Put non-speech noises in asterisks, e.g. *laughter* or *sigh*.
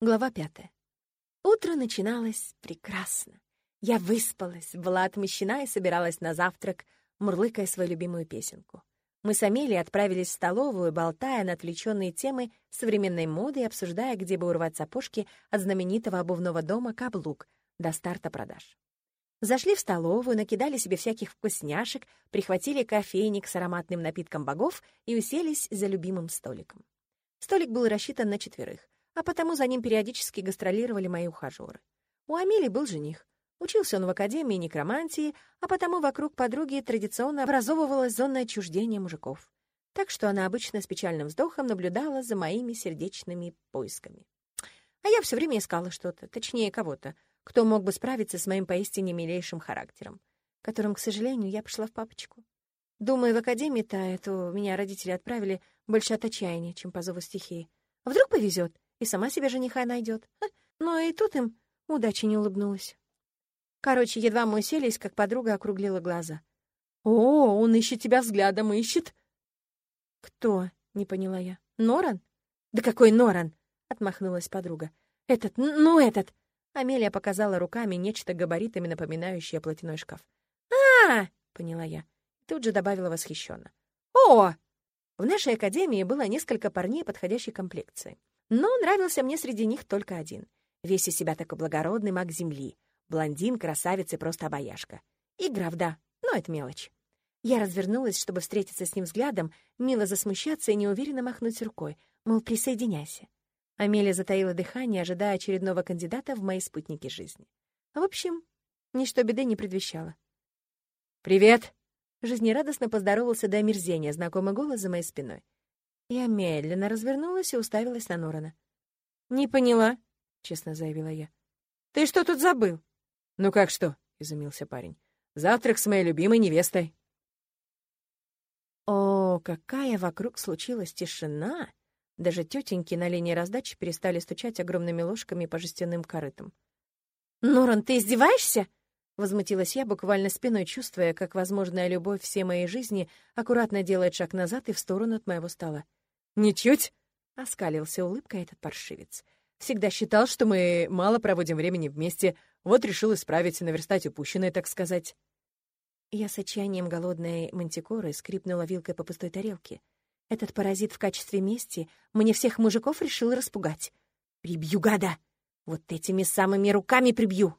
Глава пятая. Утро начиналось прекрасно. Я выспалась, была отмещена и собиралась на завтрак, мурлыкая свою любимую песенку. Мы с Амелией отправились в столовую, болтая на отвлеченные темы современной моды и обсуждая, где бы урвать сапожки от знаменитого обувного дома «Каблук» до старта продаж. Зашли в столовую, накидали себе всяких вкусняшек, прихватили кофейник с ароматным напитком богов и уселись за любимым столиком. Столик был рассчитан на четверых, а потому за ним периодически гастролировали мои ухажеры. У Амели был жених. Учился он в Академии некромантии, а потому вокруг подруги традиционно образовывалась зона отчуждения мужиков. Так что она обычно с печальным вздохом наблюдала за моими сердечными поисками. А я все время искала что-то, точнее, кого-то, кто мог бы справиться с моим поистине милейшим характером, которым, к сожалению, я пошла в папочку. Думаю, в Академии-то эту меня родители отправили больше от отчаяния, чем по зову стихии. Вдруг повезет, и сама себе жениха найдет. *laughs* Но и тут им удача не улыбнулась. Короче, едва мы уселись, как подруга округлила глаза. «О, он ищет тебя взглядом, ищет!» «Кто?» — не поняла я. «Норан?» «Да какой Норан?» — отмахнулась подруга. «Этот, ну этот!» Амелия показала руками нечто габаритами, напоминающее платяной шкаф. а, -а, -а поняла я. Тут же добавила восхищенно. «О!» В нашей академии было несколько парней подходящей комплекции. Но нравился мне среди них только один. Весь из себя такой благородный маг земли. Блондин, красавец и просто обаяшка. И граф, да, но это мелочь. Я развернулась, чтобы встретиться с ним взглядом, мило засмущаться и неуверенно махнуть рукой, мол, присоединяйся. Амелия затаила дыхание, ожидая очередного кандидата в мои спутники жизни. В общем, ничто беды не предвещало. «Привет!» Жизнерадостно поздоровался до омерзения знакомый голос за моей спиной. Я медленно развернулась и уставилась на Норана. «Не поняла», — честно заявила я. «Ты что тут забыл?» «Ну как что?» — изумился парень. «Завтрак с моей любимой невестой». О, какая вокруг случилась тишина! Даже тетеньки на линии раздачи перестали стучать огромными ложками по жестяным корытам. «Норан, ты издеваешься?» Возмутилась я, буквально спиной чувствуя, как возможная любовь всей моей жизни аккуратно делает шаг назад и в сторону от моего стола. «Ничуть!» — оскалился улыбкой этот паршивец. «Всегда считал, что мы мало проводим времени вместе, вот решил исправить и наверстать упущенное, так сказать». Я с отчаянием голодной мантикоры скрипнула вилкой по пустой тарелке. Этот паразит в качестве мести мне всех мужиков решил распугать. «Прибью, гада! Вот этими самыми руками прибью!»